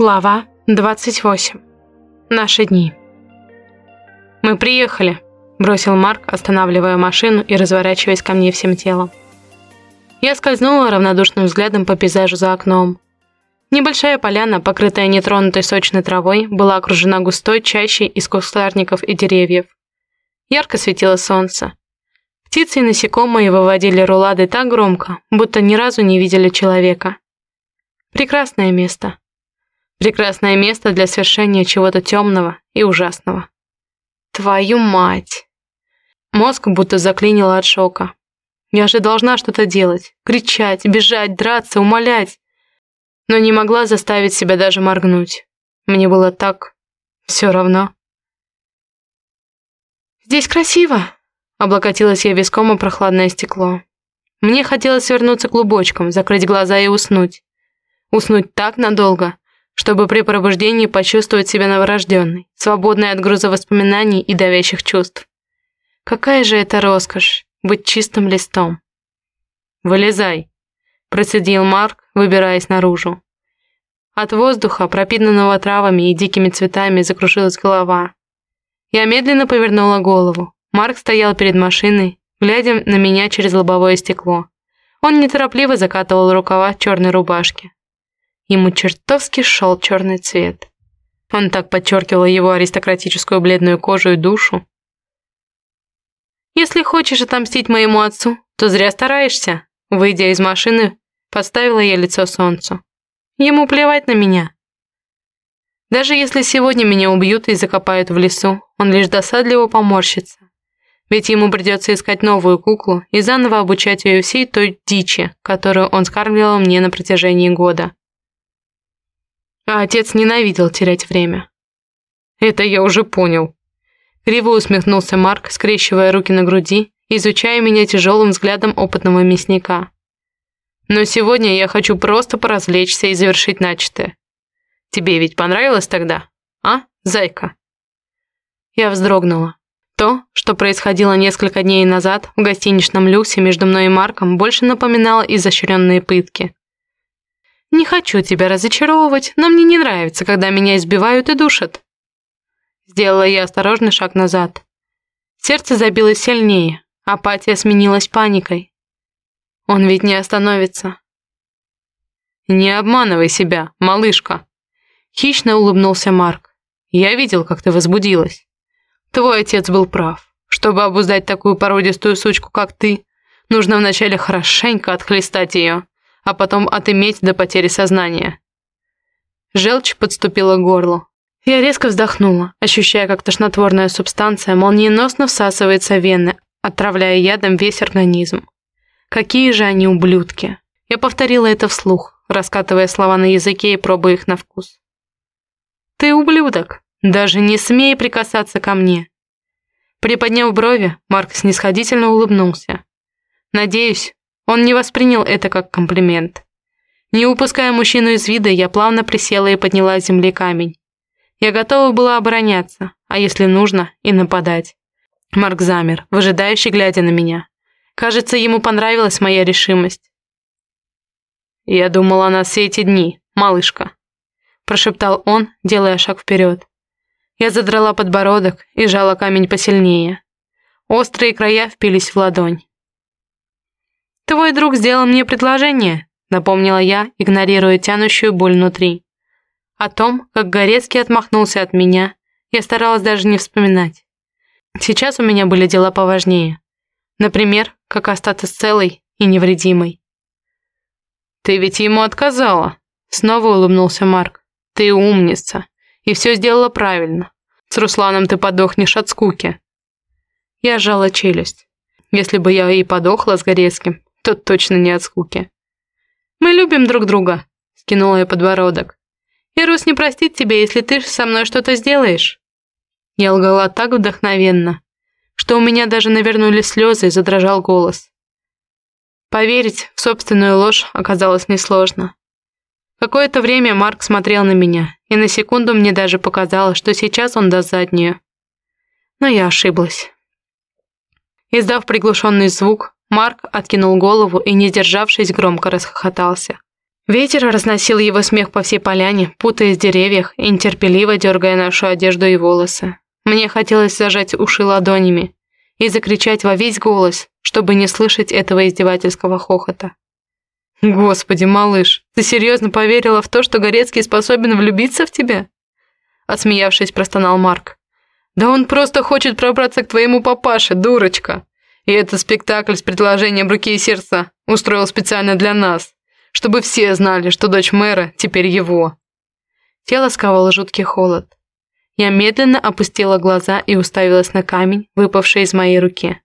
Глава 28. Наши дни. «Мы приехали», – бросил Марк, останавливая машину и разворачиваясь ко мне всем телом. Я скользнула равнодушным взглядом по пейзажу за окном. Небольшая поляна, покрытая нетронутой сочной травой, была окружена густой чащей из кустарников и деревьев. Ярко светило солнце. Птицы и насекомые выводили рулады так громко, будто ни разу не видели человека. Прекрасное место. Прекрасное место для совершения чего-то темного и ужасного. Твою мать! Мозг будто заклинило от шока. Я же должна что-то делать. Кричать, бежать, драться, умолять. Но не могла заставить себя даже моргнуть. Мне было так... все равно. «Здесь красиво!» Облокотилась я виском о прохладное стекло. Мне хотелось вернуться клубочком, закрыть глаза и уснуть. Уснуть так надолго, чтобы при пробуждении почувствовать себя новорожденной, свободной от груза воспоминаний и давящих чувств. Какая же это роскошь — быть чистым листом. «Вылезай», — процедил Марк, выбираясь наружу. От воздуха, пропитанного травами и дикими цветами, закружилась голова. Я медленно повернула голову. Марк стоял перед машиной, глядя на меня через лобовое стекло. Он неторопливо закатывал рукава черной рубашки. Ему чертовски шел черный цвет. Он так подчеркивал его аристократическую бледную кожу и душу. «Если хочешь отомстить моему отцу, то зря стараешься», выйдя из машины, подставила я лицо солнцу. Ему плевать на меня. Даже если сегодня меня убьют и закопают в лесу, он лишь досадливо поморщится. Ведь ему придется искать новую куклу и заново обучать ее всей той дичи, которую он скармливал мне на протяжении года а отец ненавидел терять время. Это я уже понял. Криво усмехнулся Марк, скрещивая руки на груди, изучая меня тяжелым взглядом опытного мясника. Но сегодня я хочу просто поразвлечься и завершить начатое. Тебе ведь понравилось тогда, а, зайка? Я вздрогнула. То, что происходило несколько дней назад в гостиничном люксе между мной и Марком, больше напоминало изощренные пытки. Не хочу тебя разочаровывать, но мне не нравится, когда меня избивают и душат. Сделала я осторожный шаг назад. Сердце забилось сильнее, апатия сменилась паникой. Он ведь не остановится. «Не обманывай себя, малышка!» Хищно улыбнулся Марк. «Я видел, как ты возбудилась. Твой отец был прав. Чтобы обуздать такую породистую сучку, как ты, нужно вначале хорошенько отхлестать ее, а потом отыметь до потери сознания. Желчь подступила к горлу. Я резко вздохнула, ощущая, как тошнотворная субстанция молниеносно всасывается в вены, отравляя ядом весь организм. Какие же они ублюдки. Я повторила это вслух, раскатывая слова на языке и пробуя их на вкус. «Ты ублюдок! Даже не смей прикасаться ко мне!» Приподняв брови, Марк снисходительно улыбнулся. «Надеюсь, он не воспринял это как комплимент. Не упуская мужчину из вида, я плавно присела и подняла с земли камень. Я готова была обороняться, а если нужно, и нападать. Марк замер, выжидающий, глядя на меня. Кажется, ему понравилась моя решимость. «Я думал о нас все эти дни, малышка», – прошептал он, делая шаг вперед. Я задрала подбородок и жала камень посильнее. Острые края впились в ладонь. «Твой друг сделал мне предложение», — напомнила я, игнорируя тянущую боль внутри. О том, как Горецкий отмахнулся от меня, я старалась даже не вспоминать. Сейчас у меня были дела поважнее. Например, как остаться целой и невредимой. «Ты ведь ему отказала», — снова улыбнулся Марк. «Ты умница, и все сделала правильно. С Русланом ты подохнешь от скуки». Я сжала челюсть. Если бы я и подохла с Горецким, тот точно не от скуки. «Мы любим друг друга», — скинула я подбородок. «И Рус не простит тебя, если ты со мной что-то сделаешь». Я лгала так вдохновенно, что у меня даже навернулись слезы и задрожал голос. Поверить в собственную ложь оказалось несложно. Какое-то время Марк смотрел на меня, и на секунду мне даже показалось, что сейчас он даст заднюю. Но я ошиблась. Издав приглушенный звук, Марк откинул голову и, не державшись, громко расхохотался. Ветер разносил его смех по всей поляне, путаясь в деревьях и нетерпеливо дергая нашу одежду и волосы. Мне хотелось зажать уши ладонями и закричать во весь голос, чтобы не слышать этого издевательского хохота. «Господи, малыш, ты серьезно поверила в то, что Горецкий способен влюбиться в тебя?» Отсмеявшись, простонал Марк. «Да он просто хочет пробраться к твоему папаше, дурочка. И этот спектакль с предложением руки и сердца устроил специально для нас чтобы все знали, что дочь мэра теперь его. Тело сковало жуткий холод. Я медленно опустила глаза и уставилась на камень, выпавший из моей руки.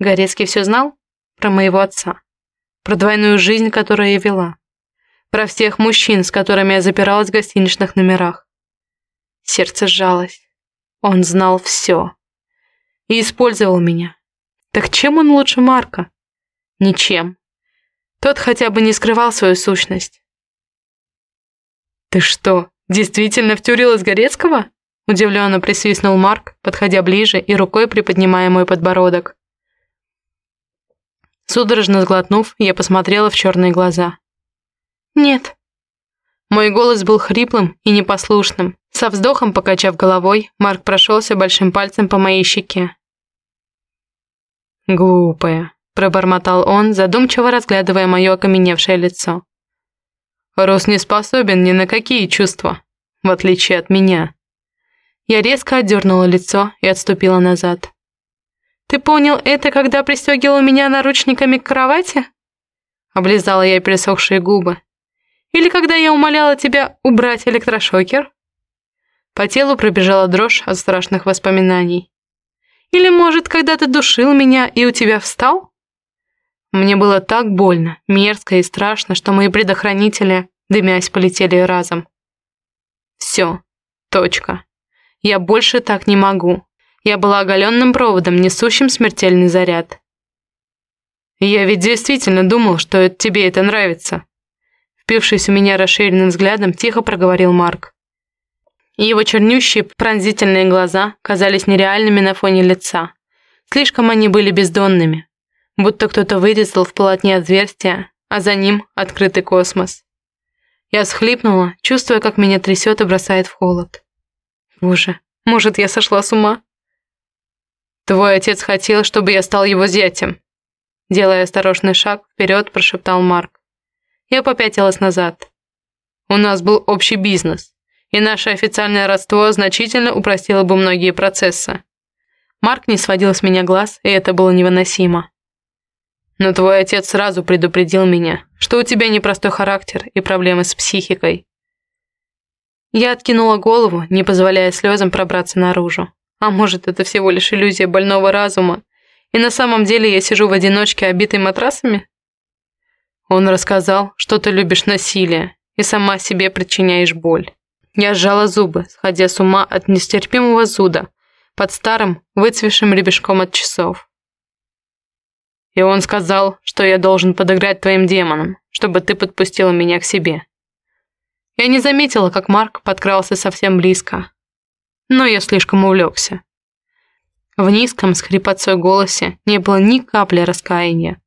Горецкий все знал? Про моего отца. Про двойную жизнь, которую я вела. Про всех мужчин, с которыми я запиралась в гостиничных номерах. Сердце сжалось. Он знал все. И использовал меня. Так чем он лучше Марка? Ничем. Тот хотя бы не скрывал свою сущность. «Ты что, действительно втюрилась Горецкого?» Удивленно присвистнул Марк, подходя ближе и рукой приподнимая мой подбородок. Судорожно сглотнув, я посмотрела в черные глаза. «Нет». Мой голос был хриплым и непослушным. Со вздохом покачав головой, Марк прошелся большим пальцем по моей щеке. «Глупая», пробормотал он, задумчиво разглядывая мое окаменевшее лицо. Рос не способен ни на какие чувства, в отличие от меня. Я резко отдернула лицо и отступила назад. «Ты понял это, когда пристегивал меня наручниками к кровати?» Облизала я пересохшие губы. «Или когда я умоляла тебя убрать электрошокер?» По телу пробежала дрожь от страшных воспоминаний. «Или, может, когда ты душил меня и у тебя встал?» Мне было так больно, мерзко и страшно, что мои предохранители, дымясь, полетели разом. Все. Точка. Я больше так не могу. Я была оголенным проводом, несущим смертельный заряд. Я ведь действительно думал, что тебе это нравится. Впившись у меня расширенным взглядом, тихо проговорил Марк. Его чернющие пронзительные глаза казались нереальными на фоне лица. Слишком они были бездонными, будто кто-то вырезал в полотне отверстие, а за ним открытый космос. Я схлипнула, чувствуя, как меня трясет и бросает в холод. Боже, может, я сошла с ума? Твой отец хотел, чтобы я стал его зятем. Делая осторожный шаг вперед, прошептал Марк. Я попятилась назад. У нас был общий бизнес, и наше официальное родство значительно упростило бы многие процессы. Марк не сводил с меня глаз, и это было невыносимо. Но твой отец сразу предупредил меня, что у тебя непростой характер и проблемы с психикой. Я откинула голову, не позволяя слезам пробраться наружу. А может, это всего лишь иллюзия больного разума, и на самом деле я сижу в одиночке, обитой матрасами? Он рассказал, что ты любишь насилие и сама себе причиняешь боль. Я сжала зубы, сходя с ума от нестерпимого зуда под старым, выцвевшим ребешком от часов. И он сказал, что я должен подыграть твоим демонам, чтобы ты подпустила меня к себе. Я не заметила, как Марк подкрался совсем близко. Но я слишком увлекся. В низком, с хрипотцой голосе не было ни капли раскаяния.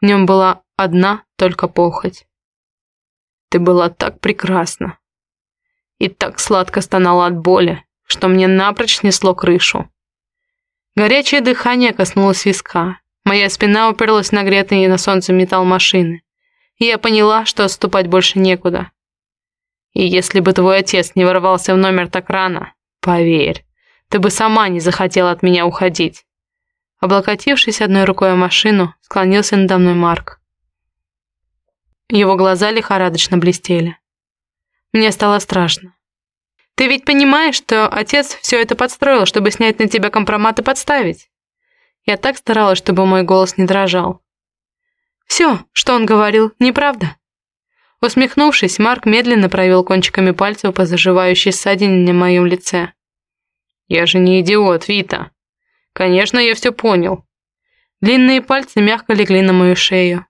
В нем была одна только похоть. Ты была так прекрасна. И так сладко стонала от боли, что мне напрочь снесло крышу. Горячее дыхание коснулось виска, Моя спина уперлась в нагретый на солнце металл машины. И я поняла, что отступать больше некуда. И если бы твой отец не ворвался в номер так рано, поверь, ты бы сама не захотела от меня уходить. Облокотившись одной рукой о машину, склонился надо мной Марк. Его глаза лихорадочно блестели. Мне стало страшно. Ты ведь понимаешь, что отец все это подстроил, чтобы снять на тебя компромат и подставить? Я так старалась, чтобы мой голос не дрожал. «Все, что он говорил, неправда». Усмехнувшись, Марк медленно провел кончиками пальцев по заживающей ссадине на моем лице. «Я же не идиот, Вита. Конечно, я все понял». Длинные пальцы мягко легли на мою шею.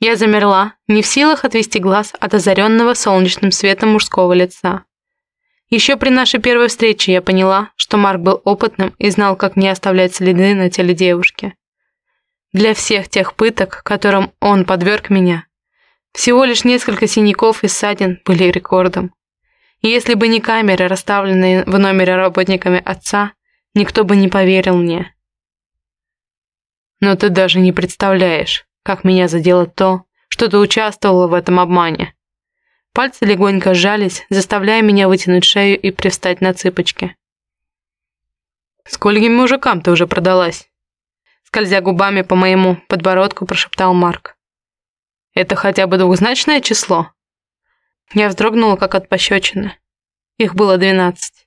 Я замерла, не в силах отвести глаз от озаренного солнечным светом мужского лица. Еще при нашей первой встрече я поняла, что Марк был опытным и знал, как не оставлять следы на теле девушки. Для всех тех пыток, которым он подверг меня, Всего лишь несколько синяков и ссадин были рекордом. И если бы не камеры, расставленные в номере работниками отца, никто бы не поверил мне. Но ты даже не представляешь, как меня задело то, что ты участвовала в этом обмане. Пальцы легонько сжались, заставляя меня вытянуть шею и привстать на цыпочки. «Скольким мужикам ты уже продалась?» Скользя губами по моему подбородку, прошептал Марк. «Это хотя бы двухзначное число?» Я вздрогнула, как от пощечины. Их было двенадцать.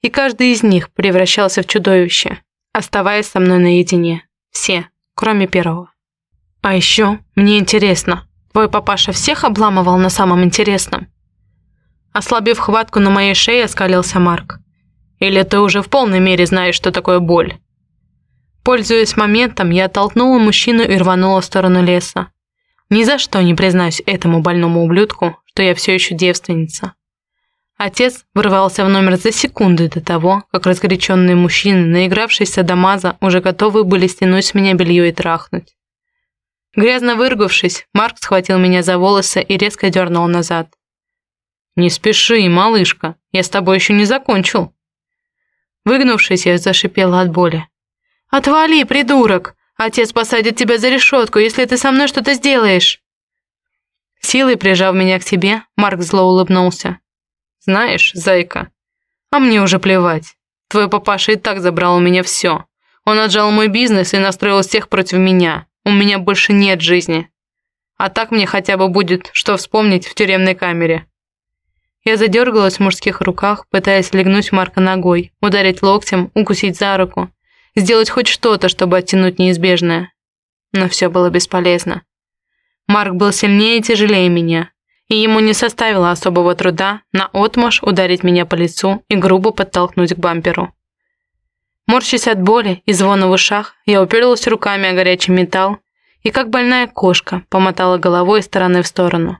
И каждый из них превращался в чудовище, оставаясь со мной наедине. Все, кроме первого. А еще мне интересно, твой папаша всех обламывал на самом интересном? Ослабив хватку на моей шее, оскалился Марк. Или ты уже в полной мере знаешь, что такое боль? Пользуясь моментом, я оттолкнула мужчину и рванула в сторону леса. Ни за что не признаюсь этому больному ублюдку, что я все еще девственница. Отец вырвался в номер за секунды до того, как разгоряченные мужчины, наигравшиеся до маза, уже готовы были стянуть с меня белье и трахнуть. Грязно выругавшись, Марк схватил меня за волосы и резко дернул назад. «Не спеши, малышка, я с тобой еще не закончил». Выгнувшись, я зашипела от боли. «Отвали, придурок! Отец посадит тебя за решетку, если ты со мной что-то сделаешь!» Силой прижав меня к себе, Марк зло улыбнулся. «Знаешь, зайка, а мне уже плевать. Твой папаша и так забрал у меня все. Он отжал мой бизнес и настроил всех против меня. У меня больше нет жизни. А так мне хотя бы будет, что вспомнить в тюремной камере». Я задергалась в мужских руках, пытаясь легнуть Марка ногой, ударить локтем, укусить за руку, сделать хоть что-то, чтобы оттянуть неизбежное. Но все было бесполезно. Марк был сильнее и тяжелее меня, и ему не составило особого труда на отмашь ударить меня по лицу и грубо подтолкнуть к бамперу. Морщась от боли и звона в ушах, я уперлась руками о горячий металл и, как больная кошка, помотала головой из стороны в сторону.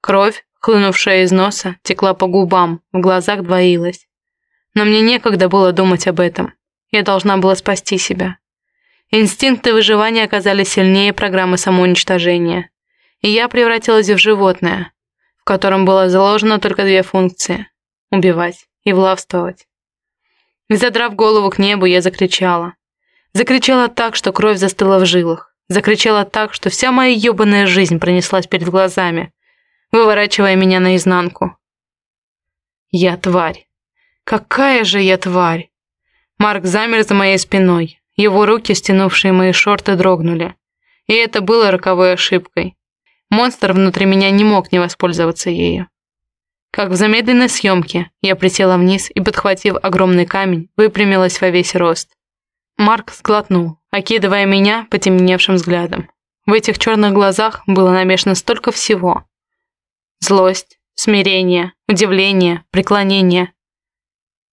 Кровь, хлынувшая из носа, текла по губам, в глазах двоилась. Но мне некогда было думать об этом. Я должна была спасти себя. Инстинкты выживания оказались сильнее программы самоуничтожения. И я превратилась в животное, в котором было заложено только две функции – убивать и влавствовать. Задрав голову к небу, я закричала. Закричала так, что кровь застыла в жилах. Закричала так, что вся моя ёбаная жизнь пронеслась перед глазами, выворачивая меня наизнанку. Я тварь. Какая же я тварь! Марк замер за моей спиной. Его руки, стянувшие мои шорты, дрогнули. И это было роковой ошибкой. Монстр внутри меня не мог не воспользоваться ею. Как в замедленной съемке, я присела вниз и, подхватив огромный камень, выпрямилась во весь рост. Марк сглотнул, окидывая меня потемневшим взглядом. В этих черных глазах было намешано столько всего. Злость, смирение, удивление, преклонение.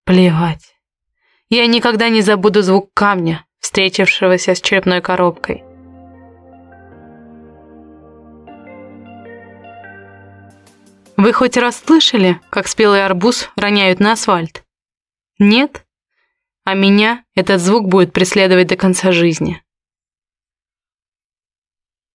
Плевать. Я никогда не забуду звук камня, встретившегося с черепной коробкой. Вы хоть раз слышали, как спелый арбуз роняют на асфальт? Нет? А меня этот звук будет преследовать до конца жизни.